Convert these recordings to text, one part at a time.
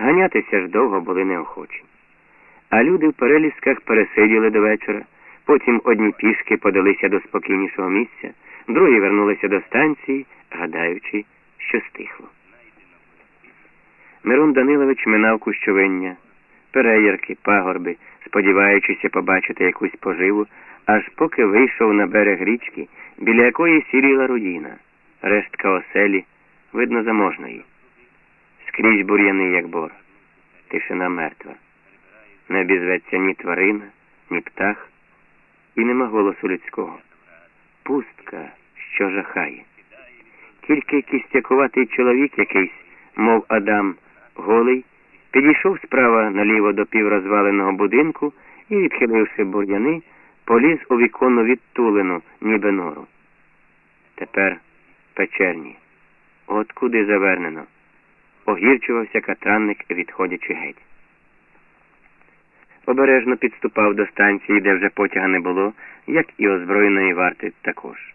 Ганятися ж довго були неохочі. А люди в перелісках пересиділи до вечора, потім одні пішки подалися до спокійнішого місця, другі вернулися до станції, гадаючи, що стихло. Мирон Данилович минав кущовиння, переярки, пагорби, сподіваючися побачити якусь поживу, аж поки вийшов на берег річки, біля якої сіріла руїна, рештка оселі, видно, заможної. Скрізь бур'яни, як бор, тишина мертва. Не обізветься ні тварина, ні птах, і нема голосу людського. Пустка, що жахає. Тільки кістякуватий чоловік якийсь, мов Адам, голий, підійшов справа наліво до піврозваленого будинку і, відхиливши бур'яни, поліз у віконну відтулину, ніби нору. Тепер печерні. От куди завернено. Огірчувався катранник, відходячи геть. Обережно підступав до станції, де вже потяга не було, як і озброєної варти також.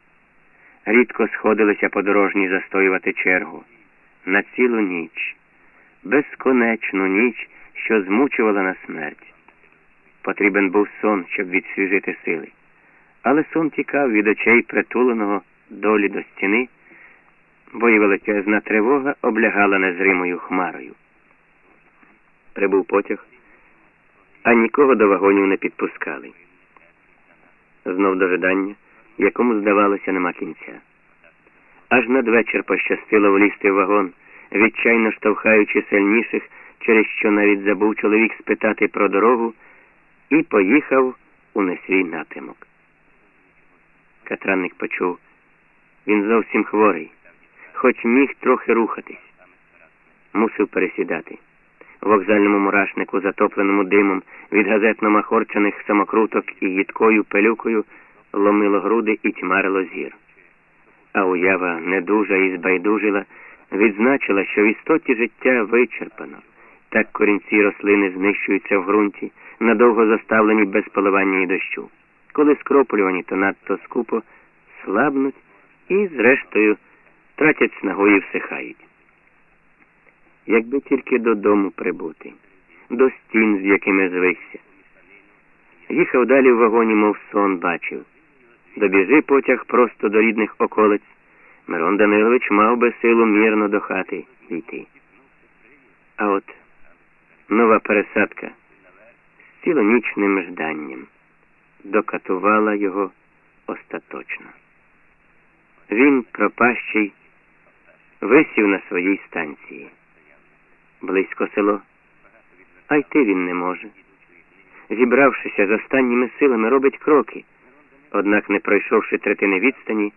Рідко сходилися подорожні застоювати чергу. На цілу ніч, безконечну ніч, що змучувала на смерть. Потрібен був сон, щоб відсвіжити сили. Але сон тікав від очей притуленого долі до стіни, бо й величезна тривога облягала незримою хмарою. Прибув потяг, а нікого до вагонів не підпускали. Знов дожидання, якому, здавалося, нема кінця. Аж надвечір пощастило влізти в вагон, відчайно штовхаючи сильніших, через що навіть забув чоловік спитати про дорогу, і поїхав у несвій напрямок. Катранник почув, він зовсім хворий, хоч міг трохи рухатись. Мусив пересідати. В вокзальному мурашнику, затопленому димом від газетно махорчених самокруток і їдкою пилюкою, ломило груди і тьмарило зір. А уява недужа і збайдужила, відзначила, що в істоті життя вичерпано. Так корінці рослини знищуються в ґрунті, надовго заставлені без поливання і дощу. Коли скроплювані, то надто скупо слабнуть і, зрештою, тратять снагу і всихають. Якби тільки додому прибути, до стін, з якими звикся. Їхав далі в вагоні, мов сон бачив. Добіжи потяг просто до рідних околиць. Мирон Данилович мав би силу мірно до хати йти. А от нова пересадка з цілонічним жданням докатувала його остаточно. Він, пропащий, висів на своїй станції. Близько село, а йти він не може. Зібравшися з останніми силами, робить кроки, однак, не пройшовши третини відстані,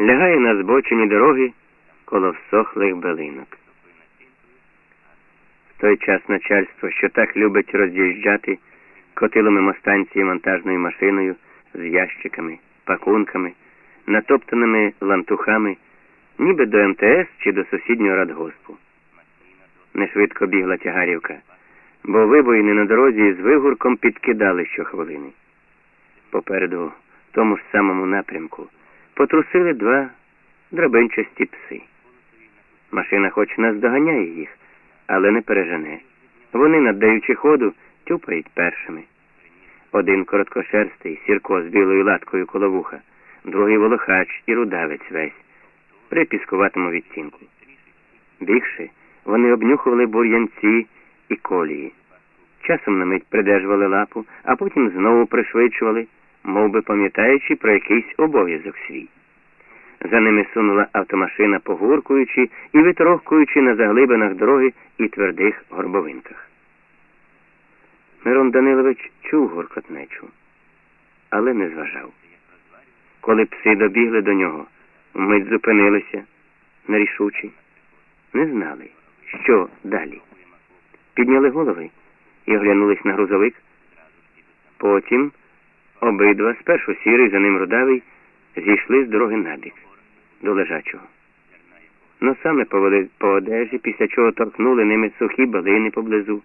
лягає на збочені дороги коло всохлих белинок. В той час начальство, що так любить роз'їжджати, котило мимо станції монтажною машиною з ящиками, пакунками, натоптаними лантухами, ніби до МТС чи до сусіднього радгоспу. Нешвидко бігла тягарівка, бо вибоїни на дорозі з вигурком підкидали щохвилини. Попереду, в тому ж самому напрямку, потрусили два драбинчасті пси. Машина хоч наздоганяє їх, але не пережене. Вони, наддаючи ходу, тюпають першими. Один короткошерстий, сірко з білою латкою коло вуха, другий волохач і рудавець весь, при піскуватому відтінку. Бігши, вони обнюхували бур'янці і колії. Часом на мить придержували лапу, а потім знову пришвидшували, мов би пам'ятаючи про якийсь обов'язок свій. За ними сунула автомашина, погуркуючи і витрохкуючи на заглибинах дороги і твердих горбовинках. Мирон Данилович чув горкотнечу, але не зважав. Коли пси добігли до нього, вмить зупинилися, нерішучі, не знали, що далі. Підняли голови і оглянулись на грузовик. Потім обидва, спершу сірий, за ним рудавий, зійшли з дороги набік до лежачого. Но саме повели по одежі, після чого торкнули ними сухі балини поблизу.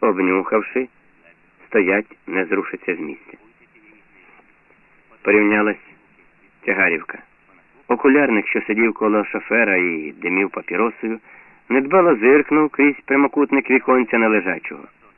Обнюхавши, стоять, не зрушиться з місця. Порівнялась тягарівка. Окулярник, що сидів коло шофера і димів папіросою, недбало зиркнув крізь прямокутник віконця на лежачого.